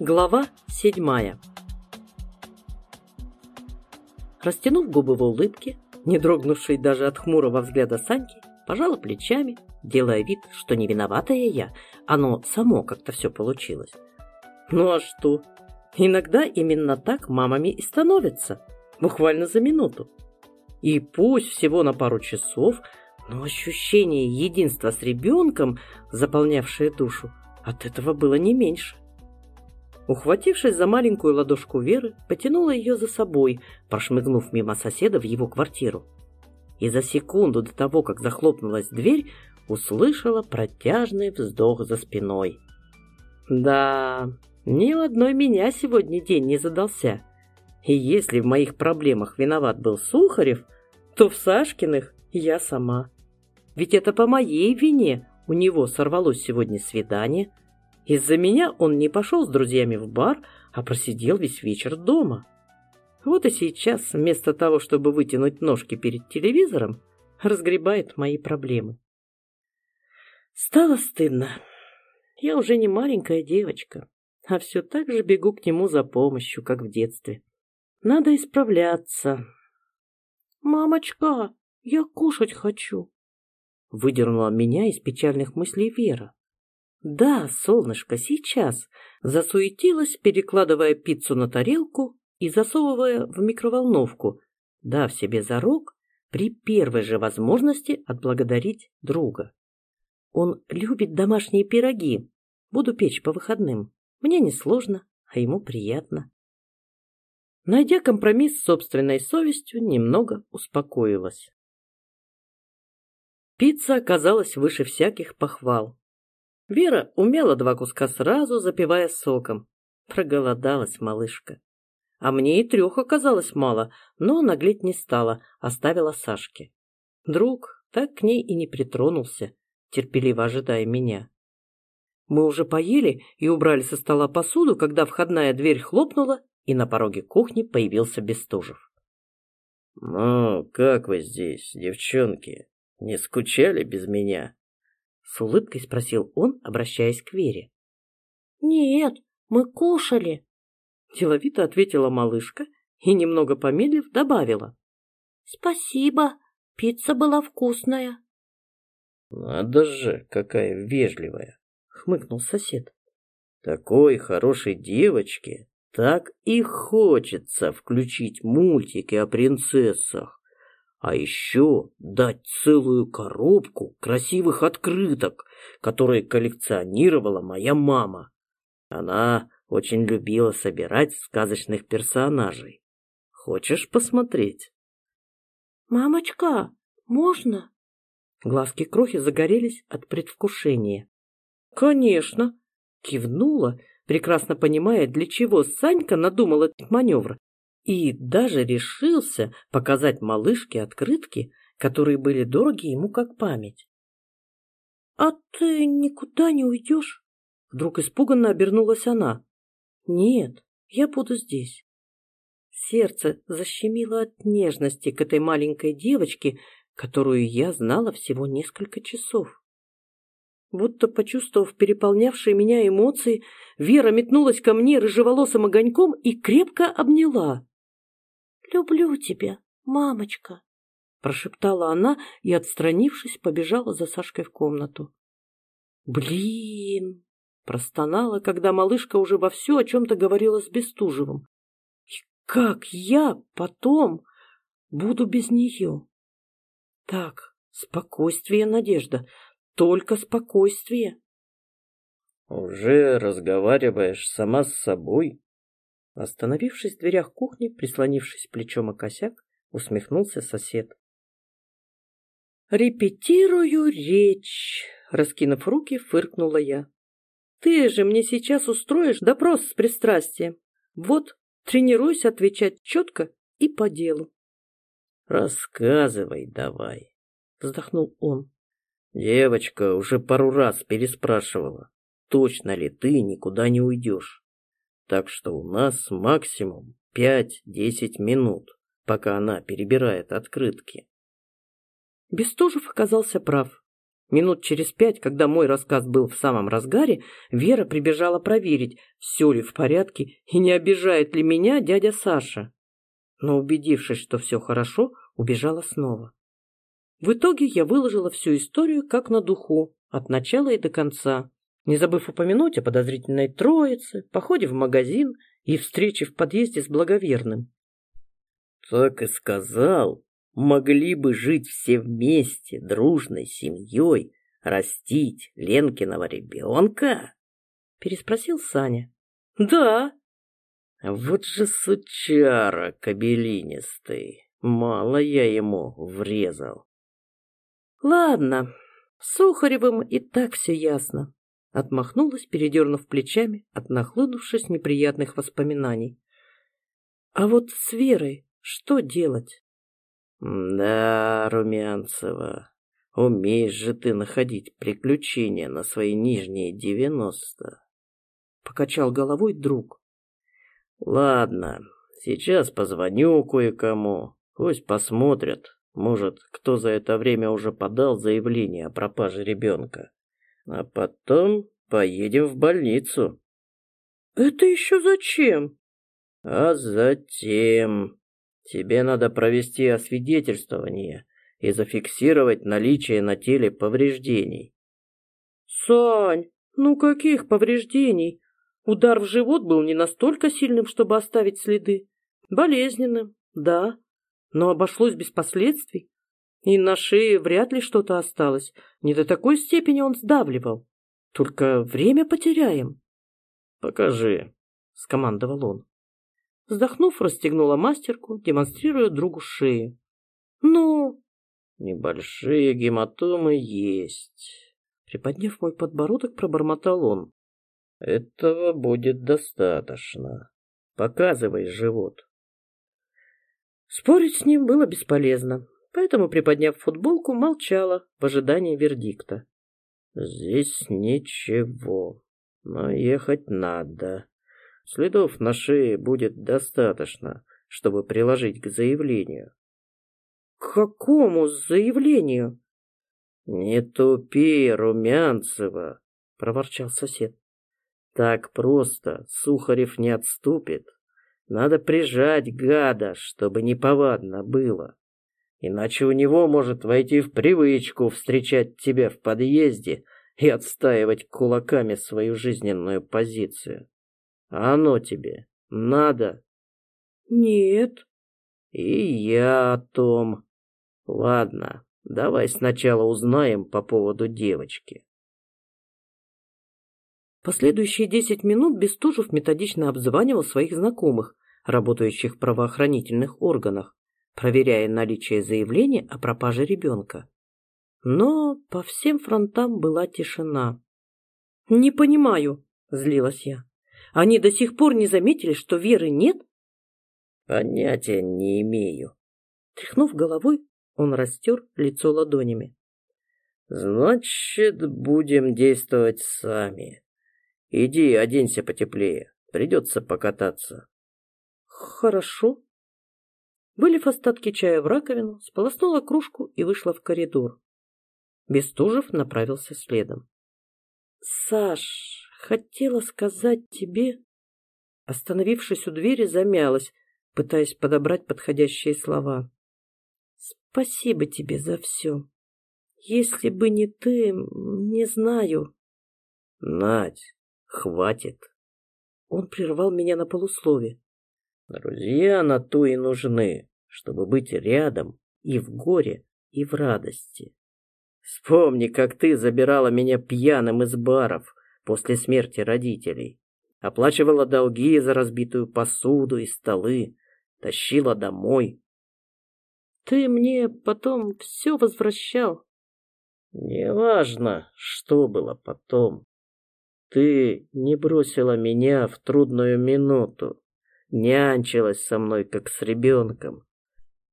Глава седьмая Растянув губы в улыбке, не дрогнувшей даже от хмурого взгляда Саньки, пожала плечами, делая вид, что не виноватая я, оно само как-то все получилось. Ну а что? Иногда именно так мамами и становятся, буквально за минуту. И пусть всего на пару часов, но ощущение единства с ребенком, заполнявшее душу, от этого было не меньше. Ухватившись за маленькую ладошку Веры, потянула ее за собой, прошмыгнув мимо соседа в его квартиру. И за секунду до того, как захлопнулась дверь, услышала протяжный вздох за спиной. Да, ни у одной меня сегодня день не задался. И если в моих проблемах виноват был Сухарев, то в Сашкиных я сама. Ведь это по моей вине у него сорвалось сегодня свидание. Из-за меня он не пошел с друзьями в бар, а просидел весь вечер дома. Вот и сейчас, вместо того, чтобы вытянуть ножки перед телевизором, разгребает мои проблемы. Стало стыдно. Я уже не маленькая девочка, а все так же бегу к нему за помощью, как в детстве. Надо исправляться. «Мамочка, я кушать хочу!» Выдернула меня из печальных мыслей Вера. «Да, солнышко, сейчас!» Засуетилась, перекладывая пиццу на тарелку и засовывая в микроволновку, дав себе зарок при первой же возможности отблагодарить друга. Он любит домашние пироги. Буду печь по выходным. Мне несложно, а ему приятно. Найдя компромисс с собственной совестью, немного успокоилась. Пицца оказалась выше всяких похвал. Вера умела два куска сразу, запивая соком. Проголодалась малышка. А мне и трех оказалось мало, но наглеть не стала, оставила Сашке. Друг так к ней и не притронулся, терпеливо ожидая меня. Мы уже поели и убрали со стола посуду, когда входная дверь хлопнула, и на пороге кухни появился Бестужев. «Ну, как вы здесь, девчонки? Не скучали без меня?» С улыбкой спросил он, обращаясь к Вере. «Нет, мы кушали», — деловито ответила малышка и, немного помедлив, добавила. «Спасибо, пицца была вкусная». «Надо же, какая вежливая!» — хмыкнул сосед. «Такой хорошей девочке так и хочется включить мультики о принцессах, а еще дать целую коробку красивых открыток, которые коллекционировала моя мама. Она очень любила собирать сказочных персонажей. Хочешь посмотреть? «Мамочка, можно?» Глазки крохи загорелись от предвкушения. «Конечно!» — кивнула прекрасно понимая, для чего Санька надумал этот маневр, и даже решился показать малышке открытки, которые были дороги ему как память. «А ты никуда не уйдешь?» Вдруг испуганно обернулась она. «Нет, я буду здесь». Сердце защемило от нежности к этой маленькой девочке, которую я знала всего несколько часов. Будто почувствовав переполнявшие меня эмоции, Вера метнулась ко мне рыжеволосым огоньком и крепко обняла. «Люблю тебя, мамочка», — прошептала она и, отстранившись, побежала за Сашкой в комнату. «Блин!» — простонала, когда малышка уже вовсю о чем-то говорила с Бестужевым. «И как я потом буду без нее?» «Так, спокойствие, Надежда, только спокойствие. Уже разговариваешь сама с собой? Остановившись в дверях кухни, прислонившись плечом о косяк, усмехнулся сосед. «Репетирую речь», — раскинув руки, фыркнула я. «Ты же мне сейчас устроишь допрос с пристрастием. Вот, тренируйся отвечать четко и по делу». «Рассказывай давай», — вздохнул он. Девочка уже пару раз переспрашивала, точно ли ты никуда не уйдешь. Так что у нас максимум пять-десять минут, пока она перебирает открытки. Бестужев оказался прав. Минут через пять, когда мой рассказ был в самом разгаре, Вера прибежала проверить, все ли в порядке и не обижает ли меня дядя Саша. Но убедившись, что все хорошо, убежала снова. В итоге я выложила всю историю как на духу, от начала и до конца, не забыв упомянуть о подозрительной троице, походе в магазин и встрече в подъезде с благоверным. Так и сказал, могли бы жить все вместе, дружной семьей, растить Ленкиного ребенка? Переспросил Саня. Да. Вот же сучара кабелинистый. Мало я ему врезал. Ладно, Сухаревым и так все ясно. Отмахнулась, передернув плечами от нахлынувшись неприятных воспоминаний. А вот с Верой что делать? Да, Румянцева, умеешь же ты находить приключения на свои нижние девяносто. Покачал головой друг. Ладно, сейчас позвоню кое-кому, пусть посмотрят. Может, кто за это время уже подал заявление о пропаже ребенка. А потом поедем в больницу. Это еще зачем? А затем тебе надо провести освидетельствование и зафиксировать наличие на теле повреждений. Сань, ну каких повреждений? Удар в живот был не настолько сильным, чтобы оставить следы. Болезненным, да, но обошлось без последствий. И на шее вряд ли что-то осталось. Не до такой степени он сдавливал. Только время потеряем. «Покажи», — скомандовал он. Вздохнув, расстегнула мастерку, демонстрируя другу шею. «Ну?» «Небольшие гематомы есть», — приподняв мой подбородок, пробормотал он. «Этого будет достаточно. Показывай живот». Спорить с ним было бесполезно поэтому, приподняв футболку, молчала в ожидании вердикта. «Здесь ничего, но ехать надо. Следов на шее будет достаточно, чтобы приложить к заявлению». «К какому заявлению?» «Не тупи, Румянцева!» — проворчал сосед. «Так просто Сухарев не отступит. Надо прижать гада, чтобы неповадно было». Иначе у него может войти в привычку встречать тебя в подъезде и отстаивать кулаками свою жизненную позицию. А оно тебе надо? Нет. И я о том. Ладно, давай сначала узнаем по поводу девочки. Последующие десять минут Бестужев методично обзванивал своих знакомых, работающих в правоохранительных органах, проверяя наличие заявления о пропаже ребенка. Но по всем фронтам была тишина. «Не понимаю», — злилась я. «Они до сих пор не заметили, что веры нет?» «Понятия не имею». Тряхнув головой, он растер лицо ладонями. «Значит, будем действовать сами. Иди, оденься потеплее. Придется покататься». «Хорошо», Вылив остатки чая в раковину, сполоснула кружку и вышла в коридор. Бестужев направился следом. «Саш, хотела сказать тебе...» Остановившись у двери, замялась, пытаясь подобрать подходящие слова. «Спасибо тебе за все. Если бы не ты, не знаю...» «Надь, хватит!» Он прервал меня на полуслове. Друзья на то и нужны, чтобы быть рядом и в горе, и в радости. Вспомни, как ты забирала меня пьяным из баров после смерти родителей, оплачивала долги за разбитую посуду и столы, тащила домой. Ты мне потом все возвращал. Неважно, что было потом. Ты не бросила меня в трудную минуту нянчилась со мной, как с ребенком.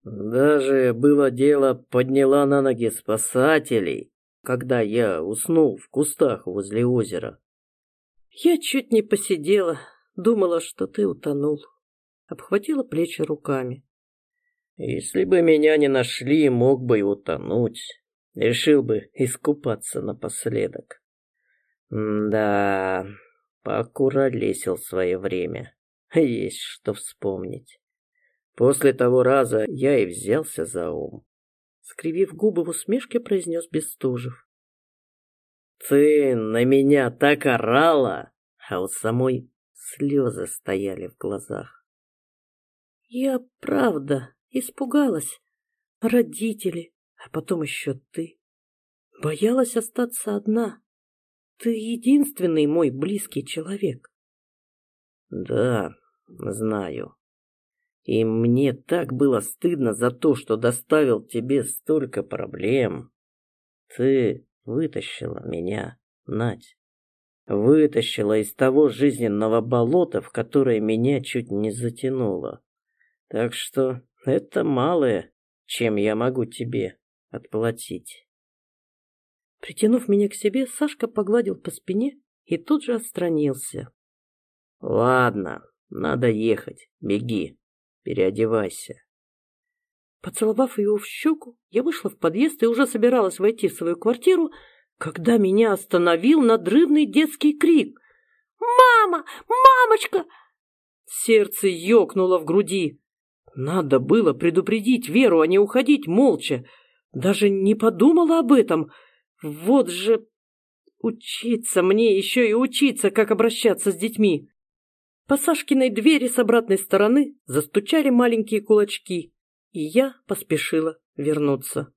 Даже было дело, подняла на ноги спасателей, когда я уснул в кустах возле озера. Я чуть не посидела, думала, что ты утонул. Обхватила плечи руками. Если бы меня не нашли, мог бы и утонуть. Решил бы искупаться напоследок. да, покуролесил свое время. Есть что вспомнить. После того раза я и взялся за ум. Скривив губы в усмешке, произнес Бестужев. Ты на меня так орала, а у самой слезы стояли в глазах. Я правда испугалась. Родители, а потом еще ты. Боялась остаться одна. Ты единственный мой близкий человек. Да, знаю. И мне так было стыдно за то, что доставил тебе столько проблем. Ты вытащила меня, Надь. Вытащила из того жизненного болота, в которое меня чуть не затянуло. Так что это малое, чем я могу тебе отплатить. Притянув меня к себе, Сашка погладил по спине и тут же отстранился. Ладно, надо ехать, беги, переодевайся. Поцеловав ее в щеку, я вышла в подъезд и уже собиралась войти в свою квартиру, когда меня остановил надрывный детский крик. «Мама! Мамочка!» Сердце ёкнуло в груди. Надо было предупредить Веру, а не уходить молча. Даже не подумала об этом. Вот же... Учиться мне еще и учиться, как обращаться с детьми. По Сашкиной двери с обратной стороны застучали маленькие кулачки, и я поспешила вернуться.